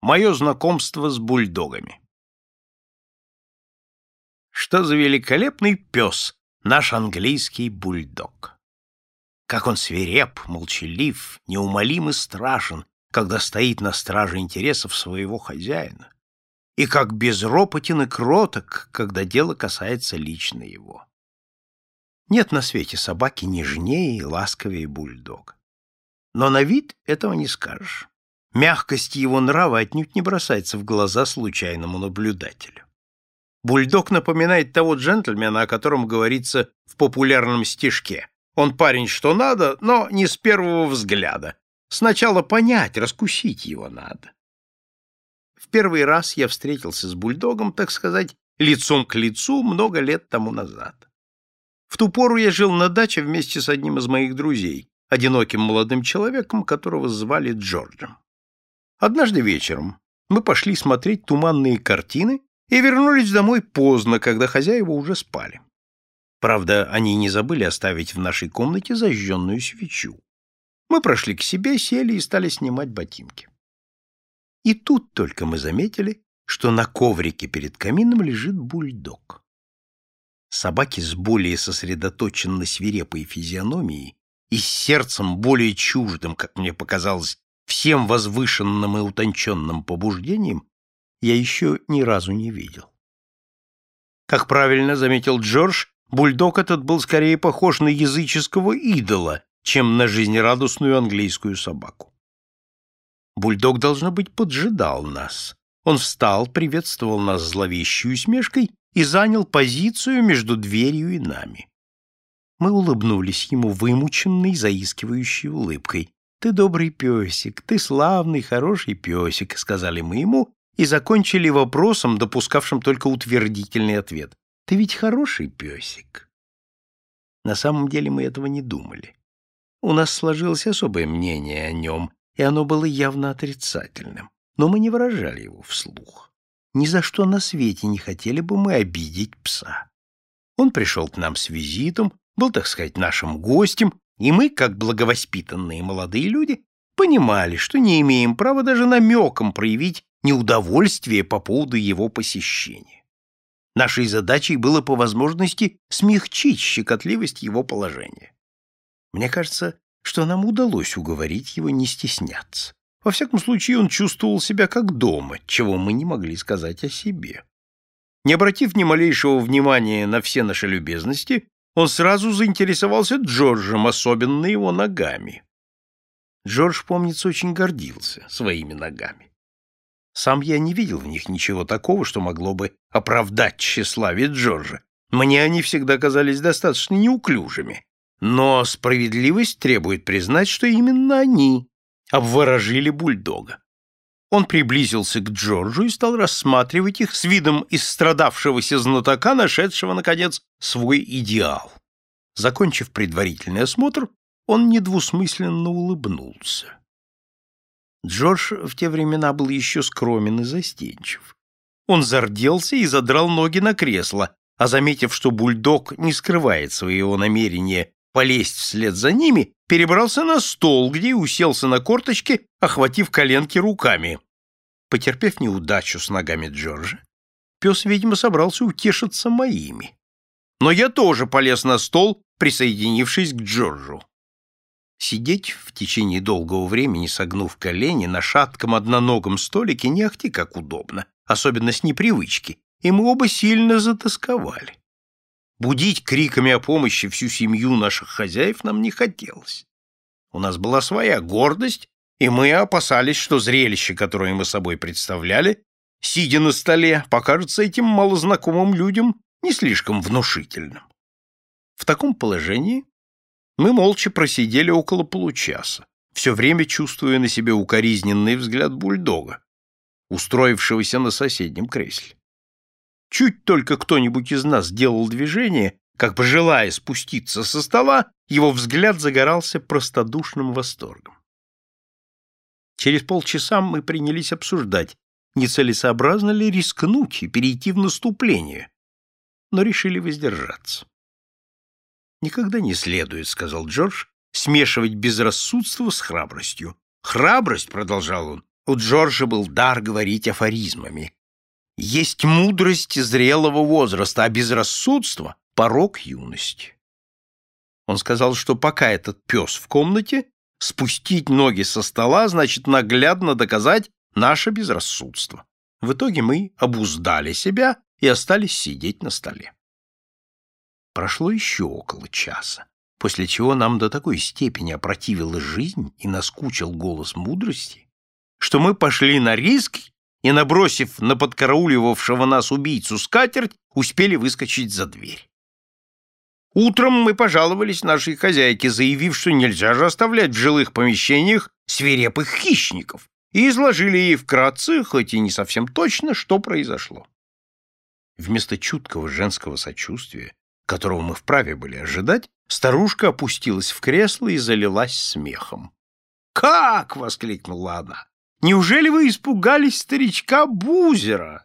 Мое знакомство с бульдогами. Что за великолепный пес, наш английский бульдог! Как он свиреп, молчалив, неумолим и страшен, когда стоит на страже интересов своего хозяина, и как безропотен и кроток, когда дело касается лично его. Нет на свете собаки нежнее и ласковее бульдога. Но на вид этого не скажешь. Мягкость его нрава отнюдь не бросается в глаза случайному наблюдателю. Бульдог напоминает того джентльмена, о котором говорится в популярном стишке. Он парень что надо, но не с первого взгляда. Сначала понять, раскусить его надо. В первый раз я встретился с бульдогом, так сказать, лицом к лицу много лет тому назад. В ту пору я жил на даче вместе с одним из моих друзей, одиноким молодым человеком, которого звали Джорджем. Однажды вечером мы пошли смотреть туманные картины и вернулись домой поздно, когда хозяева уже спали. Правда, они не забыли оставить в нашей комнате зажженную свечу. Мы прошли к себе, сели и стали снимать ботинки. И тут только мы заметили, что на коврике перед камином лежит бульдог. Собаки с более сосредоточенно свирепой физиономией и с сердцем более чуждым, как мне показалось, всем возвышенным и утонченным побуждением, я еще ни разу не видел. Как правильно заметил Джордж, бульдог этот был скорее похож на языческого идола, чем на жизнерадостную английскую собаку. Бульдог, должно быть, поджидал нас. Он встал, приветствовал нас зловещей усмешкой и занял позицию между дверью и нами. Мы улыбнулись ему вымученной, заискивающей улыбкой. «Ты добрый песик, ты славный, хороший песик», — сказали мы ему и закончили вопросом, допускавшим только утвердительный ответ. «Ты ведь хороший песик». На самом деле мы этого не думали. У нас сложилось особое мнение о нем, и оно было явно отрицательным, но мы не выражали его вслух. Ни за что на свете не хотели бы мы обидеть пса. Он пришел к нам с визитом, был, так сказать, нашим гостем, и мы, как благовоспитанные молодые люди, понимали, что не имеем права даже намеком проявить неудовольствие по поводу его посещения. Нашей задачей было по возможности смягчить щекотливость его положения. Мне кажется, что нам удалось уговорить его не стесняться. Во всяком случае, он чувствовал себя как дома, чего мы не могли сказать о себе. Не обратив ни малейшего внимания на все наши любезности, он сразу заинтересовался Джорджем, особенно его ногами. Джордж, помнится, очень гордился своими ногами. Сам я не видел в них ничего такого, что могло бы оправдать тщеславие Джорджа. Мне они всегда казались достаточно неуклюжими, но справедливость требует признать, что именно они обворожили бульдога. Он приблизился к Джорджу и стал рассматривать их с видом истрадавшегося знатока, нашедшего, наконец, свой идеал. Закончив предварительный осмотр, он недвусмысленно улыбнулся. Джордж в те времена был еще скромен и застенчив. Он зарделся и задрал ноги на кресло, а заметив, что бульдог не скрывает своего намерения полезть вслед за ними, перебрался на стол, где уселся на корточки, охватив коленки руками. Потерпев неудачу с ногами Джорджа, пес, видимо, собрался утешиться моими. Но я тоже полез на стол, присоединившись к Джорджу. Сидеть в течение долгого времени, согнув колени, на шатком одноногом столике не ахти как удобно, особенно с непривычки, и мы оба сильно затасковали. Будить криками о помощи всю семью наших хозяев нам не хотелось. У нас была своя гордость, и мы опасались, что зрелище, которое мы собой представляли, сидя на столе, покажется этим малознакомым людям не слишком внушительным. В таком положении мы молча просидели около получаса, все время чувствуя на себе укоризненный взгляд бульдога, устроившегося на соседнем кресле. Чуть только кто-нибудь из нас делал движение, как бы желая спуститься со стола, его взгляд загорался простодушным восторгом. Через полчаса мы принялись обсуждать, нецелесообразно ли рискнуть и перейти в наступление, но решили воздержаться. «Никогда не следует», — сказал Джордж, — «смешивать безрассудство с храбростью. Храбрость, — продолжал он, — У Джорджа был дар говорить афоризмами. Есть мудрость зрелого возраста, а безрассудство — порог юности. Он сказал, что пока этот пес в комнате, спустить ноги со стола значит наглядно доказать наше безрассудство. В итоге мы обуздали себя и остались сидеть на столе. Прошло еще около часа, после чего нам до такой степени опротивила жизнь и наскучил голос мудрости, что мы пошли на риск и, набросив на подкарауливавшего нас убийцу скатерть, успели выскочить за дверь. Утром мы пожаловались нашей хозяйке, заявив, что нельзя же оставлять в жилых помещениях свирепых хищников, и изложили ей вкратце, хоть и не совсем точно, что произошло. Вместо чуткого женского сочувствия, которого мы вправе были ожидать, старушка опустилась в кресло и залилась смехом. «Как!» — воскликнула она. Неужели вы испугались старичка Бузера?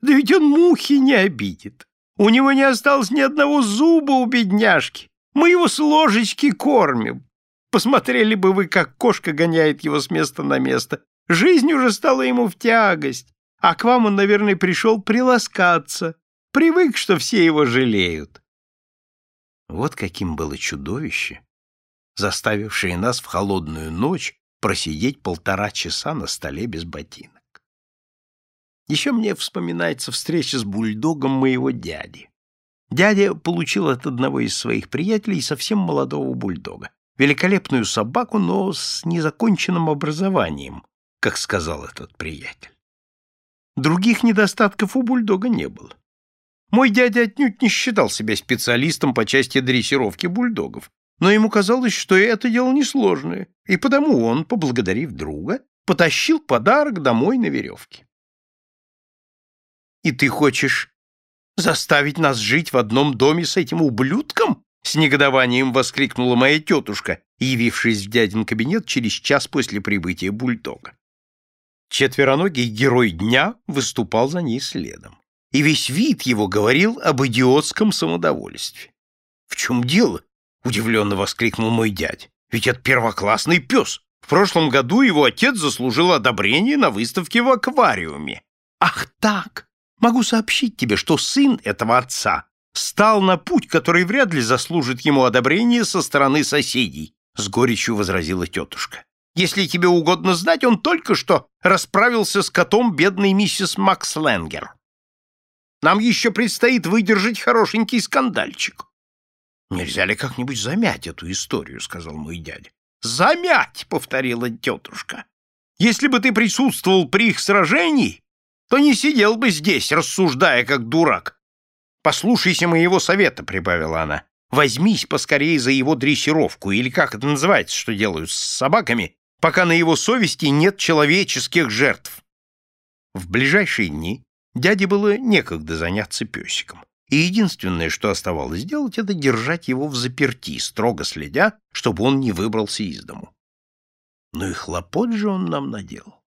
Да ведь он мухи не обидит. У него не осталось ни одного зуба у бедняжки. Мы его с ложечки кормим. Посмотрели бы вы, как кошка гоняет его с места на место. Жизнь уже стала ему в тягость. А к вам он, наверное, пришел приласкаться. Привык, что все его жалеют. Вот каким было чудовище, заставившее нас в холодную ночь просидеть полтора часа на столе без ботинок. Еще мне вспоминается встреча с бульдогом моего дяди. Дядя получил от одного из своих приятелей совсем молодого бульдога. Великолепную собаку, но с незаконченным образованием, как сказал этот приятель. Других недостатков у бульдога не было. Мой дядя отнюдь не считал себя специалистом по части дрессировки бульдогов, но ему казалось, что это дело несложное, и потому он, поблагодарив друга, потащил подарок домой на веревке. «И ты хочешь заставить нас жить в одном доме с этим ублюдком?» С негодованием воскликнула моя тетушка, явившись в дядин кабинет через час после прибытия бульдога. Четвероногий герой дня выступал за ней следом, и весь вид его говорил об идиотском самодовольстве. «В чем дело?» Удивленно воскликнул мой дядь. Ведь это первоклассный пес. В прошлом году его отец заслужил одобрение на выставке в аквариуме. Ах так! Могу сообщить тебе, что сын этого отца стал на путь, который вряд ли заслужит ему одобрения со стороны соседей, с горечью возразила тетушка. Если тебе угодно знать, он только что расправился с котом бедной миссис Макс Ленгер. Нам еще предстоит выдержать хорошенький скандальчик. «Нельзя ли как-нибудь замять эту историю?» — сказал мой дядя. «Замять!» — повторила тетушка. «Если бы ты присутствовал при их сражении, то не сидел бы здесь, рассуждая как дурак. Послушайся моего совета», — прибавила она. «Возьмись поскорее за его дрессировку, или как это называется, что делают с собаками, пока на его совести нет человеческих жертв». В ближайшие дни дяде было некогда заняться песиком и единственное, что оставалось сделать, это держать его в заперти, строго следя, чтобы он не выбрался из дому. Но и хлопот же он нам наделал.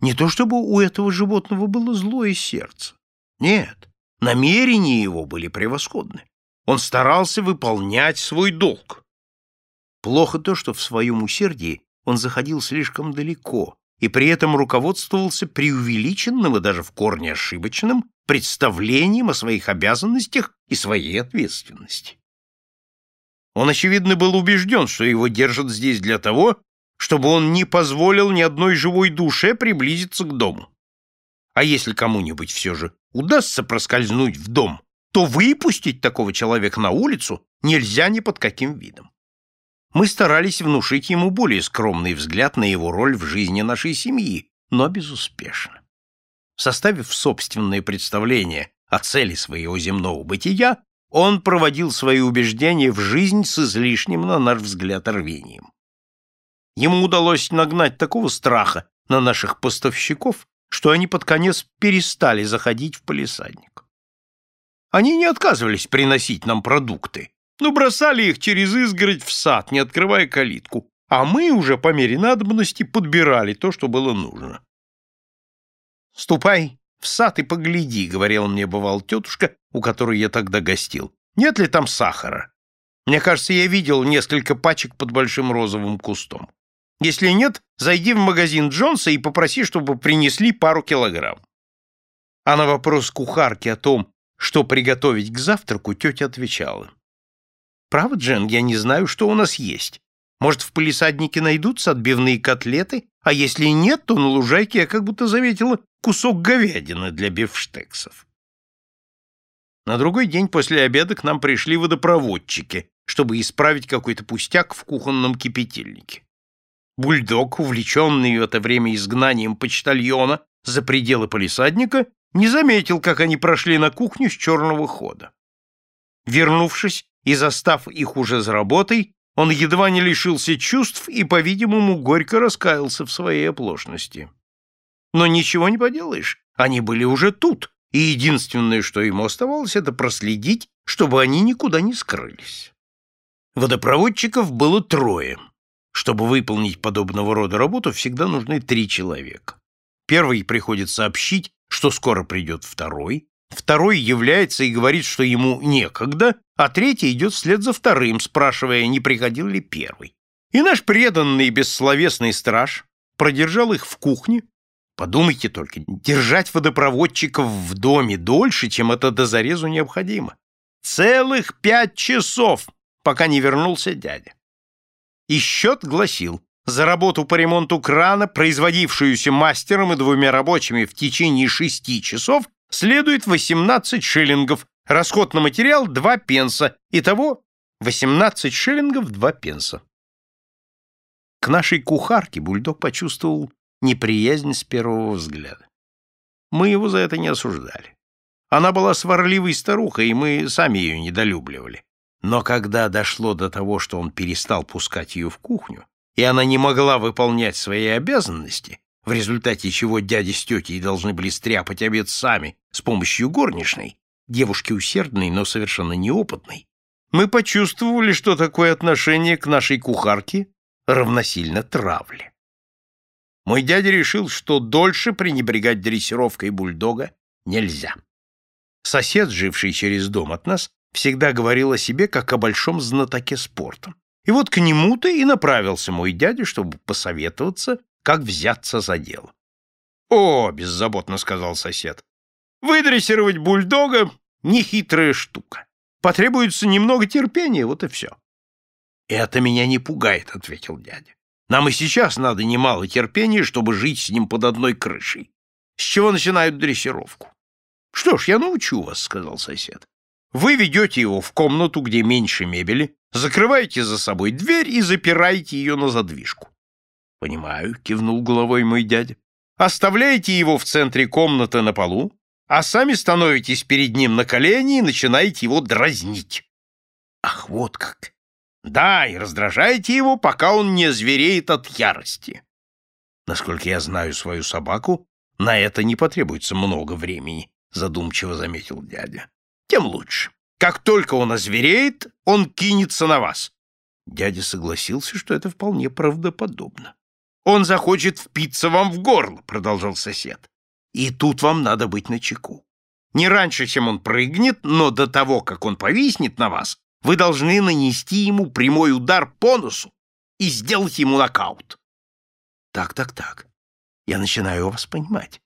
Не то чтобы у этого животного было злое сердце. Нет, намерения его были превосходны. Он старался выполнять свой долг. Плохо то, что в своем усердии он заходил слишком далеко и при этом руководствовался преувеличенным и даже в корне ошибочным представлением о своих обязанностях и своей ответственности. Он, очевидно, был убежден, что его держат здесь для того, чтобы он не позволил ни одной живой душе приблизиться к дому. А если кому-нибудь все же удастся проскользнуть в дом, то выпустить такого человека на улицу нельзя ни под каким видом. Мы старались внушить ему более скромный взгляд на его роль в жизни нашей семьи, но безуспешно. Составив собственное представление о цели своего земного бытия, он проводил свои убеждения в жизнь с излишним, на наш взгляд, рвением. Ему удалось нагнать такого страха на наших поставщиков, что они под конец перестали заходить в полисадник. Они не отказывались приносить нам продукты, но бросали их через изгородь в сад, не открывая калитку, а мы уже по мере надобности подбирали то, что было нужно. «Ступай в сад и погляди», — говорила мне бывал тетушка, у которой я тогда гостил. «Нет ли там сахара? Мне кажется, я видел несколько пачек под большим розовым кустом». Если нет, зайди в магазин Джонса и попроси, чтобы принесли пару килограмм. А на вопрос кухарки о том, что приготовить к завтраку, тетя отвечала. «Право, Джен, я не знаю, что у нас есть. Может, в полисаднике найдутся отбивные котлеты, а если нет, то на лужайке я как будто заметила кусок говядины для бифштексов». На другой день после обеда к нам пришли водопроводчики, чтобы исправить какой-то пустяк в кухонном кипятильнике. Бульдог, увлеченный в это время изгнанием почтальона за пределы полисадника, не заметил, как они прошли на кухню с черного хода. Вернувшись и застав их уже за работой, он едва не лишился чувств и, по-видимому, горько раскаялся в своей оплошности. Но ничего не поделаешь, они были уже тут, и единственное, что ему оставалось, это проследить, чтобы они никуда не скрылись. Водопроводчиков было трое. Чтобы выполнить подобного рода работу, всегда нужны три человека. Первый приходит сообщить, что скоро придет второй, второй является и говорит, что ему некогда, а третий идет вслед за вторым, спрашивая, не приходил ли первый. И наш преданный бессловесный страж продержал их в кухне. Подумайте только, держать водопроводчиков в доме дольше, чем это до зарезу необходимо. Целых пять часов, пока не вернулся дядя. И счет гласил, за работу по ремонту крана, производившуюся мастером и двумя рабочими в течение шести часов, следует 18 шиллингов, расход на материал 2 пенса, итого 18 шиллингов 2 пенса. К нашей кухарке бульдог почувствовал неприязнь с первого взгляда. Мы его за это не осуждали. Она была сварливой старухой, и мы сами ее недолюбливали. Но когда дошло до того, что он перестал пускать ее в кухню, и она не могла выполнять свои обязанности, в результате чего дядя с тетей должны были стряпать обед сами с помощью горничной, девушки усердной, но совершенно неопытной, мы почувствовали, что такое отношение к нашей кухарке равносильно травле. Мой дядя решил, что дольше пренебрегать дрессировкой бульдога нельзя. Сосед, живший через дом от нас, всегда говорил о себе как о большом знатоке спорта. И вот к нему-то и направился мой дядя, чтобы посоветоваться, как взяться за дело. «О!» — беззаботно сказал сосед. «Выдрессировать бульдога — нехитрая штука. Потребуется немного терпения, вот и все». «Это меня не пугает», — ответил дядя. «Нам и сейчас надо немало терпения, чтобы жить с ним под одной крышей. С чего начинают дрессировку?» «Что ж, я научу вас», — сказал сосед. Вы ведете его в комнату, где меньше мебели, закрываете за собой дверь и запираете ее на задвижку. — Понимаю, — кивнул головой мой дядя. — Оставляете его в центре комнаты на полу, а сами становитесь перед ним на колени и начинаете его дразнить. — Ах, вот как! Да, и раздражаете его, пока он не звереет от ярости. Насколько я знаю свою собаку, на это не потребуется много времени, задумчиво заметил дядя тем лучше. Как только он озвереет, он кинется на вас. Дядя согласился, что это вполне правдоподобно. Он захочет впиться вам в горло, продолжал сосед. И тут вам надо быть начеку. Не раньше, чем он прыгнет, но до того, как он повиснет на вас, вы должны нанести ему прямой удар по носу и сделать ему нокаут. Так, так, так. Я начинаю вас понимать.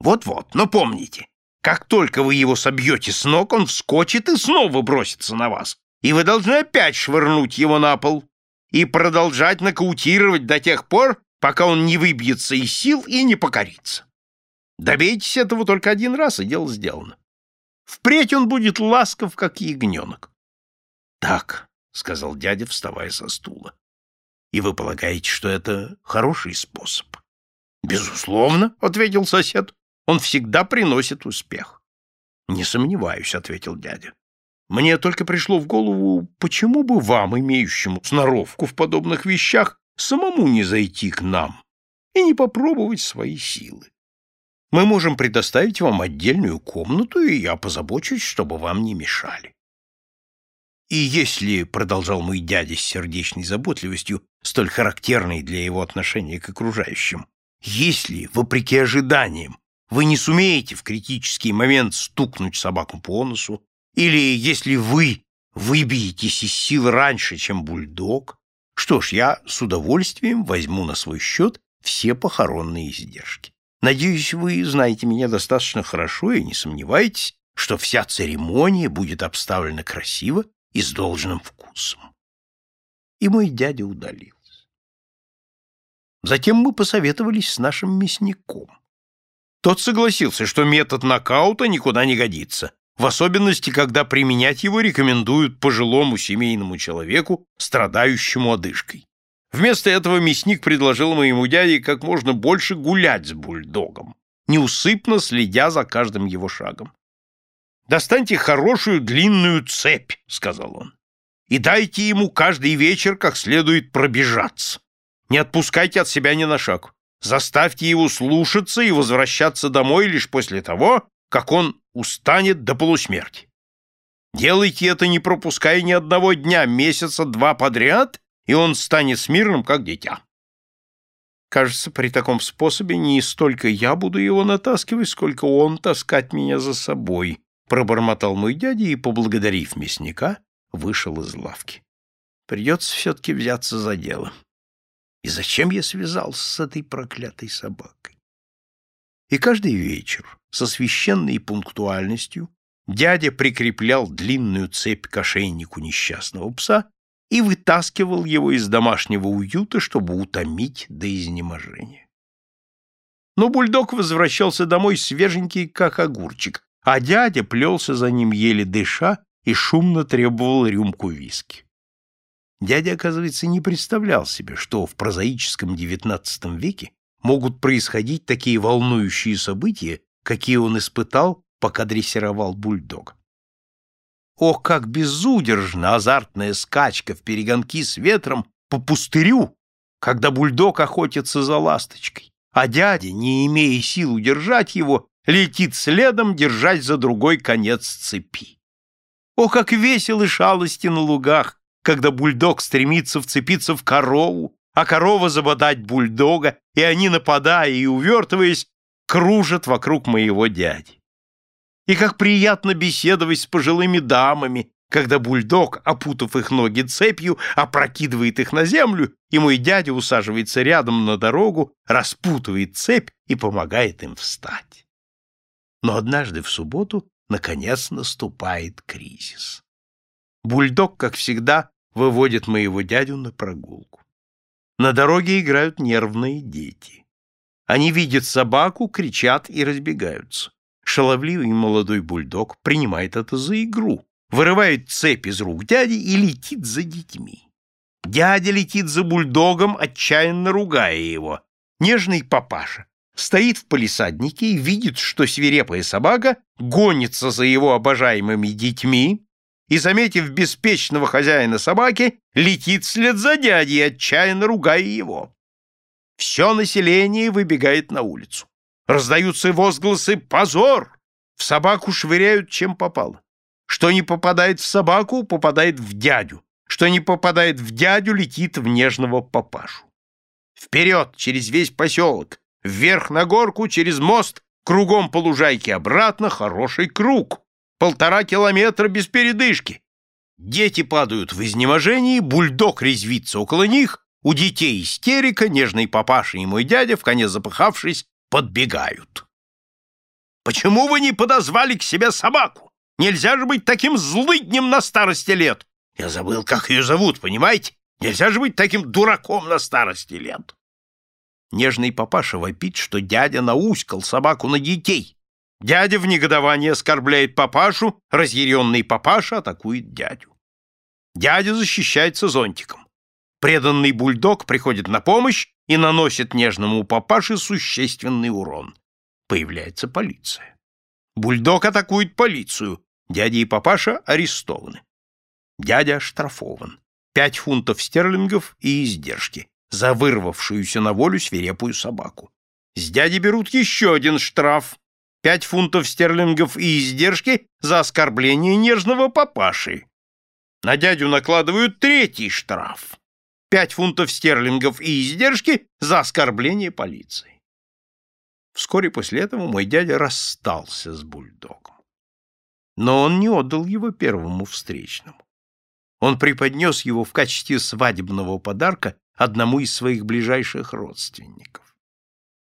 Вот-вот, но помните, как только вы его собьете с ног, он вскочит и снова бросится на вас. И вы должны опять швырнуть его на пол и продолжать нокаутировать до тех пор, пока он не выбьется из сил и не покорится. Добейтесь этого только один раз, и дело сделано. Впредь он будет ласков, как ягненок. — Так, — сказал дядя, вставая со стула. — И вы полагаете, что это хороший способ? — Безусловно, — ответил сосед. Он всегда приносит успех. — Не сомневаюсь, — ответил дядя. — Мне только пришло в голову, почему бы вам, имеющему сноровку в подобных вещах, самому не зайти к нам и не попробовать свои силы. Мы можем предоставить вам отдельную комнату, и я позабочусь, чтобы вам не мешали. И если, — продолжал мой дядя с сердечной заботливостью, столь характерной для его отношения к окружающим, — если, вопреки ожиданиям, вы не сумеете в критический момент стукнуть собаку по носу, или если вы выбьетесь из сил раньше, чем бульдог, Что ж, я с удовольствием возьму на свой счет все похоронные издержки. Надеюсь, вы знаете меня достаточно хорошо и не сомневаетесь, что вся церемония будет обставлена красиво и с должным вкусом. И мой дядя удалился. Затем мы посоветовались с нашим мясником. Тот согласился, что метод нокаута никуда не годится, в особенности, когда применять его рекомендуют пожилому семейному человеку, страдающему одышкой. Вместо этого мясник предложил моему дяде как можно больше гулять с бульдогом, неусыпно следя за каждым его шагом. «Достаньте хорошую длинную цепь», — сказал он, — «и дайте ему каждый вечер как следует пробежаться. Не отпускайте от себя ни на шаг. Заставьте его слушаться и возвращаться домой лишь после того, как он устанет до полусмерти. Делайте это, не пропуская ни одного дня, месяца два подряд, и он станет смирным, как дитя. Кажется, при таком способе не столько я буду его натаскивать, сколько он таскать меня за собой, пробормотал мой дядя и, поблагодарив мясника, вышел из лавки. Придется все-таки взяться за дело. И зачем я связался с этой проклятой собакой? И каждый вечер со священной пунктуальностью дядя прикреплял длинную цепь к ошейнику несчастного пса и вытаскивал его из домашнего уюта, чтобы утомить до изнеможения. Но бульдог возвращался домой свеженький, как огурчик, а дядя плелся за ним еле дыша и шумно требовал рюмку виски. Дядя, оказывается, не представлял себе, что в прозаическом XIX веке могут происходить такие волнующие события, какие он испытал, пока дрессировал бульдог. Ох, как безудержна азартная скачка в перегонки с ветром по пустырю, когда бульдог охотится за ласточкой, а дядя, не имея сил удержать его, летит следом, держать за другой конец цепи. О, как весело и шалости на лугах, когда бульдог стремится вцепиться в корову, а корова забодать бульдога, и они, нападая и увертываясь, кружат вокруг моего дяди. И как приятно беседовать с пожилыми дамами, когда бульдог, опутав их ноги цепью, опрокидывает их на землю, и мой дядя усаживается рядом на дорогу, распутывает цепь и помогает им встать. Но однажды в субботу, наконец, наступает кризис. Бульдог, как всегда, выводит моего дядю на прогулку. На дороге играют нервные дети. Они видят собаку, кричат и разбегаются. Шаловливый молодой бульдог принимает это за игру, вырывает цепь из рук дяди и летит за детьми. Дядя летит за бульдогом, отчаянно ругая его. Нежный папаша стоит в палисаднике и видит, что свирепая собака гонится за его обожаемыми детьми, и, заметив беспечного хозяина собаки, летит вслед за дядей, отчаянно ругая его. Все население выбегает на улицу. Раздаются возгласы «Позор!» В собаку швыряют, чем попало. Что не попадает в собаку, попадает в дядю. Что не попадает в дядю, летит в нежного папашу. Вперед, через весь поселок, вверх на горку, через мост, кругом по лужайке обратно, хороший круг полтора километра без передышки. Дети падают в изнеможении, бульдог резвится около них, у детей истерика, нежный папаша и мой дядя, в коне запыхавшись, подбегают. «Почему вы не подозвали к себе собаку? Нельзя же быть таким злыднем на старости лет!» Я забыл, как ее зовут, понимаете? Нельзя же быть таким дураком на старости лет. Нежный папаша вопит, что дядя науськал собаку на детей, Дядя в негодовании оскорбляет папашу, разъяренный папаша атакует дядю. Дядя защищается зонтиком. Преданный бульдог приходит на помощь и наносит нежному папаше существенный урон. Появляется полиция. Бульдог атакует полицию. Дядя и папаша арестованы. Дядя оштрафован. Пять фунтов стерлингов и издержки за вырвавшуюся на волю свирепую собаку. С дяди берут еще один штраф пять фунтов стерлингов и издержки за оскорбление нежного папаши. На дядю накладывают третий штраф. Пять фунтов стерлингов и издержки за оскорбление полиции. Вскоре после этого мой дядя расстался с бульдогом. Но он не отдал его первому встречному. Он преподнес его в качестве свадебного подарка одному из своих ближайших родственников.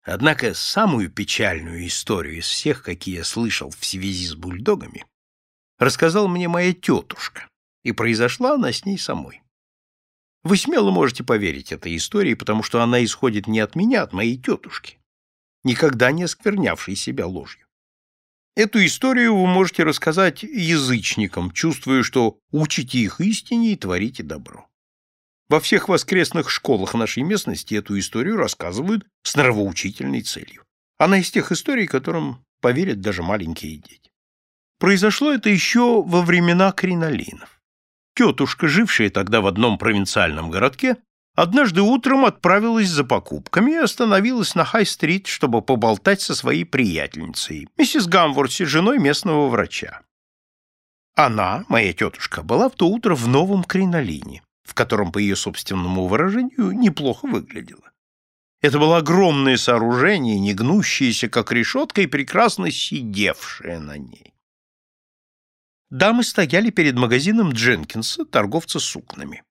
Однако самую печальную историю из всех, какие я слышал в связи с бульдогами, рассказала мне моя тетушка, и произошла она с ней самой. Вы смело можете поверить этой истории, потому что она исходит не от меня, а от моей тетушки, никогда не осквернявшей себя ложью. Эту историю вы можете рассказать язычникам, чувствуя, что учите их истине и творите добро. Во всех воскресных школах нашей местности эту историю рассказывают с нравоучительной целью. Она из тех историй, которым поверят даже маленькие дети. Произошло это еще во времена кринолинов. Тетушка, жившая тогда в одном провинциальном городке, однажды утром отправилась за покупками и остановилась на Хай-стрит, чтобы поболтать со своей приятельницей, миссис Гамворси, женой местного врача. Она, моя тетушка, была в то утро в новом кринолине, в котором, по ее собственному выражению, неплохо выглядела. Это было огромное сооружение, не гнущееся, как решетка, и прекрасно сидевшее на ней. Дамы стояли перед магазином Дженкинса, торговца сукнами.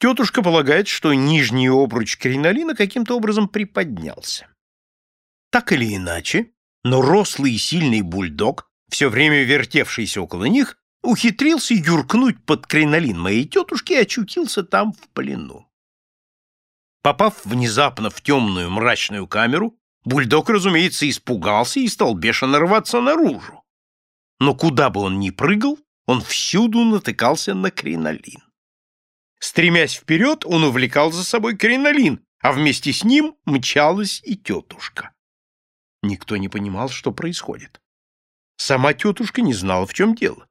Тетушка полагает, что нижний обруч кринолина каким-то образом приподнялся. Так или иначе, но рослый и сильный бульдог, все время вертевшийся около них, ухитрился юркнуть под кринолин моей тетушки и очутился там в плену. Попав внезапно в темную мрачную камеру, бульдог, разумеется, испугался и стал бешено рваться наружу. Но куда бы он ни прыгал, он всюду натыкался на кринолин. Стремясь вперед, он увлекал за собой кринолин, а вместе с ним мчалась и тетушка. Никто не понимал, что происходит. Сама тетушка не знала, в чем дело.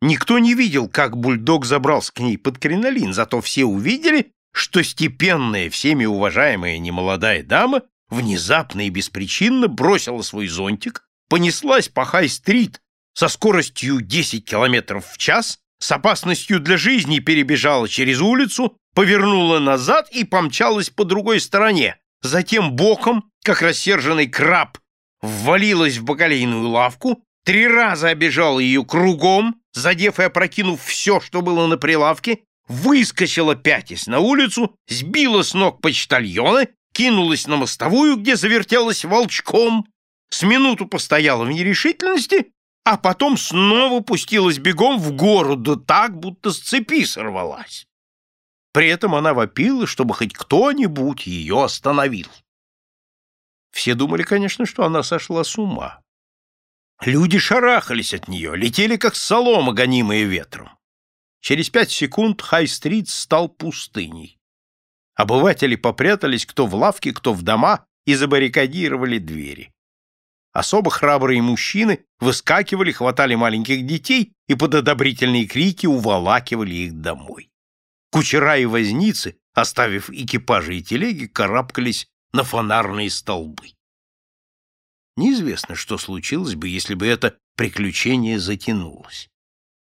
Никто не видел, как бульдог забрался к ней под кринолин, зато все увидели, что степенная, всеми уважаемая немолодая дама внезапно и беспричинно бросила свой зонтик, понеслась по Хай-стрит со скоростью 10 километров в час с опасностью для жизни перебежала через улицу, повернула назад и помчалась по другой стороне. Затем боком, как рассерженный краб, ввалилась в бакалейную лавку, три раза обежала ее кругом, задев и опрокинув все, что было на прилавке, выскочила пятясь на улицу, сбила с ног почтальона, кинулась на мостовую, где завертелась волчком, с минуту постояла в нерешительности а потом снова пустилась бегом в гору, да так, будто с цепи сорвалась. При этом она вопила, чтобы хоть кто-нибудь ее остановил. Все думали, конечно, что она сошла с ума. Люди шарахались от нее, летели как солома, гонимые ветром. Через пять секунд Хай-стрит стал пустыней. Обыватели попрятались кто в лавки, кто в дома и забаррикадировали двери. Особо храбрые мужчины выскакивали, хватали маленьких детей и под одобрительные крики уволакивали их домой. Кучера и возницы, оставив экипажи и телеги, карабкались на фонарные столбы. Неизвестно, что случилось бы, если бы это приключение затянулось.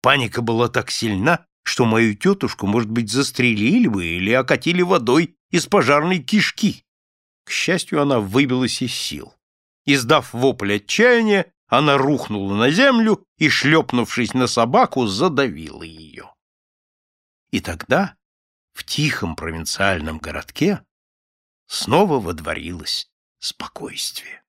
Паника была так сильна, что мою тетушку, может быть, застрелили бы или окатили водой из пожарной кишки. К счастью, она выбилась из сил. Издав вопль отчаяния, она рухнула на землю и, шлепнувшись на собаку, задавила ее. И тогда в тихом провинциальном городке снова водворилось спокойствие.